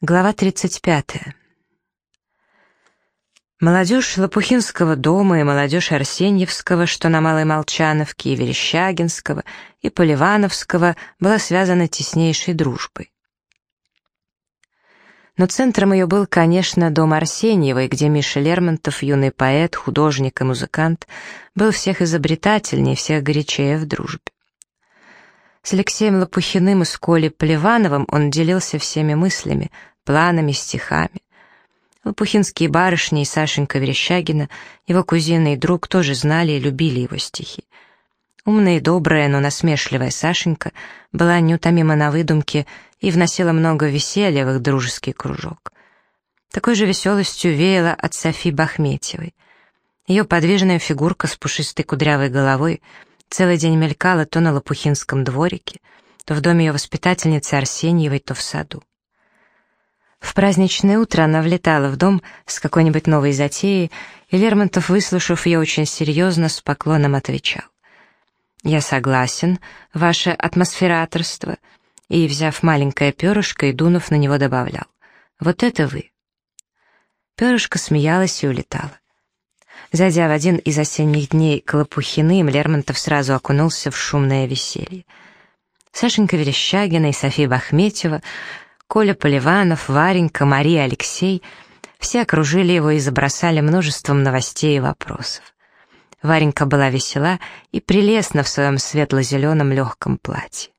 Глава 35. Молодежь Лопухинского дома и молодежь Арсеньевского, что на Малой Молчановке, и Верещагинского, и Поливановского была связана теснейшей дружбой. Но центром ее был, конечно, дом Арсеньевой, где Миша Лермонтов, юный поэт, художник и музыкант, был всех изобретательнее, всех горячее в дружбе. С Алексеем Лопухиным и с Колей Поливановым он делился всеми мыслями, планами, стихами. Лопухинские барышни и Сашенька Верещагина, его кузина и друг, тоже знали и любили его стихи. Умная и добрая, но насмешливая Сашенька была неутомима на выдумке и вносила много веселья в их дружеский кружок. Такой же веселостью веяло от Софи Бахметьевой. Ее подвижная фигурка с пушистой кудрявой головой — Целый день мелькала то на Лопухинском дворике, то в доме ее воспитательницы Арсеньевой, то в саду. В праздничное утро она влетала в дом с какой-нибудь новой затеей, и Лермонтов, выслушав ее очень серьезно, с поклоном отвечал. «Я согласен, ваше атмосфераторство», и, взяв маленькое перышко и дунув на него, добавлял. «Вот это вы». Перышко смеялось и улетало. Зайдя в один из осенних дней к Лопухиным, Лермонтов сразу окунулся в шумное веселье. Сашенька Верещагина и София Бахметьева, Коля Поливанов, Варенька, Мария Алексей — все окружили его и забросали множеством новостей и вопросов. Варенька была весела и прелестна в своем светло-зеленом легком платье.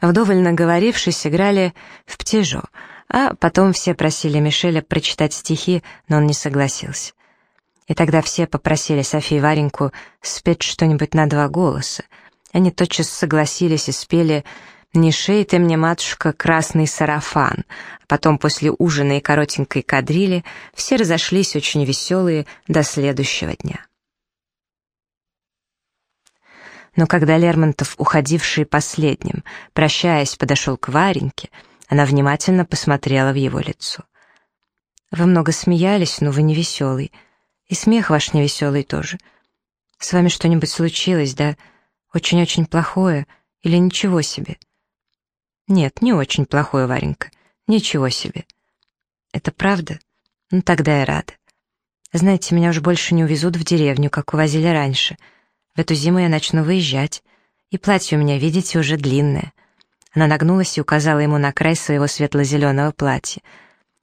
Вдоволь наговорившись, играли в птежо, а потом все просили Мишеля прочитать стихи, но он не согласился. И тогда все попросили Софию Вареньку спеть что-нибудь на два голоса. Они тотчас согласились и спели «Не шей ты мне, матушка, красный сарафан». А потом после ужина и коротенькой кадрили все разошлись очень веселые до следующего дня. Но когда Лермонтов, уходивший последним, прощаясь, подошел к Вареньке, она внимательно посмотрела в его лицо. «Вы много смеялись, но вы не веселый. И смех ваш невеселый тоже. С вами что-нибудь случилось, да? Очень-очень плохое или ничего себе? Нет, не очень плохое, Варенька. Ничего себе. Это правда? Ну, тогда я рада. Знаете, меня уже больше не увезут в деревню, как увозили раньше. В эту зиму я начну выезжать. И платье у меня, видите, уже длинное. Она нагнулась и указала ему на край своего светло-зеленого платья.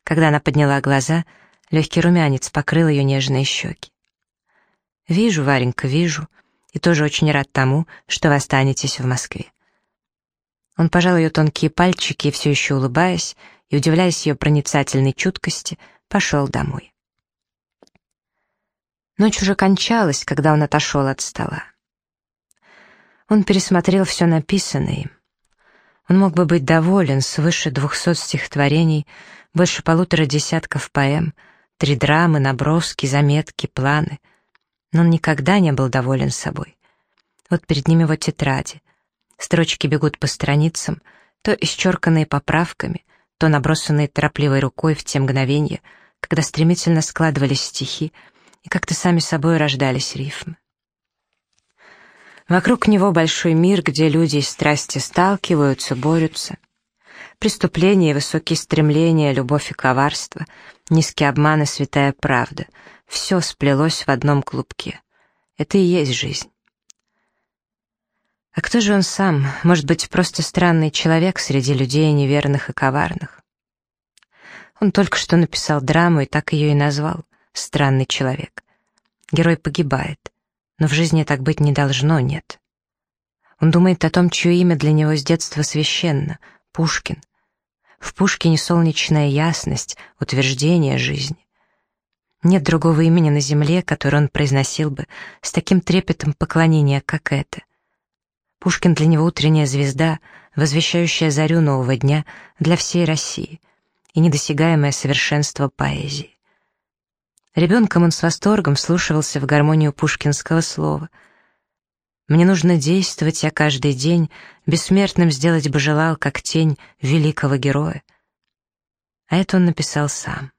Когда она подняла глаза — Легкий румянец покрыл ее нежные щеки. «Вижу, Варенька, вижу, и тоже очень рад тому, что вы останетесь в Москве». Он пожал ее тонкие пальчики все еще улыбаясь и удивляясь ее проницательной чуткости, пошел домой. Ночь уже кончалась, когда он отошел от стола. Он пересмотрел все написанное им. Он мог бы быть доволен свыше двухсот стихотворений, больше полутора десятков поэм, Три драмы, наброски, заметки, планы. Но он никогда не был доволен собой. Вот перед ним его тетради. Строчки бегут по страницам, то исчерканные поправками, то набросанные торопливой рукой в те мгновения, когда стремительно складывались стихи и как-то сами собой рождались рифмы. Вокруг него большой мир, где люди и страсти сталкиваются, борются. Преступления и высокие стремления, любовь и коварство, низкий обман и святая правда — все сплелось в одном клубке. Это и есть жизнь. А кто же он сам? Может быть, просто странный человек среди людей неверных и коварных? Он только что написал драму и так ее и назвал «Странный человек». Герой погибает, но в жизни так быть не должно, нет. Он думает о том, чье имя для него с детства священно — Пушкин. В Пушкине солнечная ясность, утверждение жизни. Нет другого имени на земле, которое он произносил бы с таким трепетом поклонения, как это. Пушкин для него утренняя звезда, возвещающая зарю нового дня для всей России и недосягаемое совершенство поэзии. Ребенком он с восторгом слушался в гармонию пушкинского слова — мне нужно действовать я каждый день, бессмертным сделать бы желал, как тень великого героя. А это он написал сам.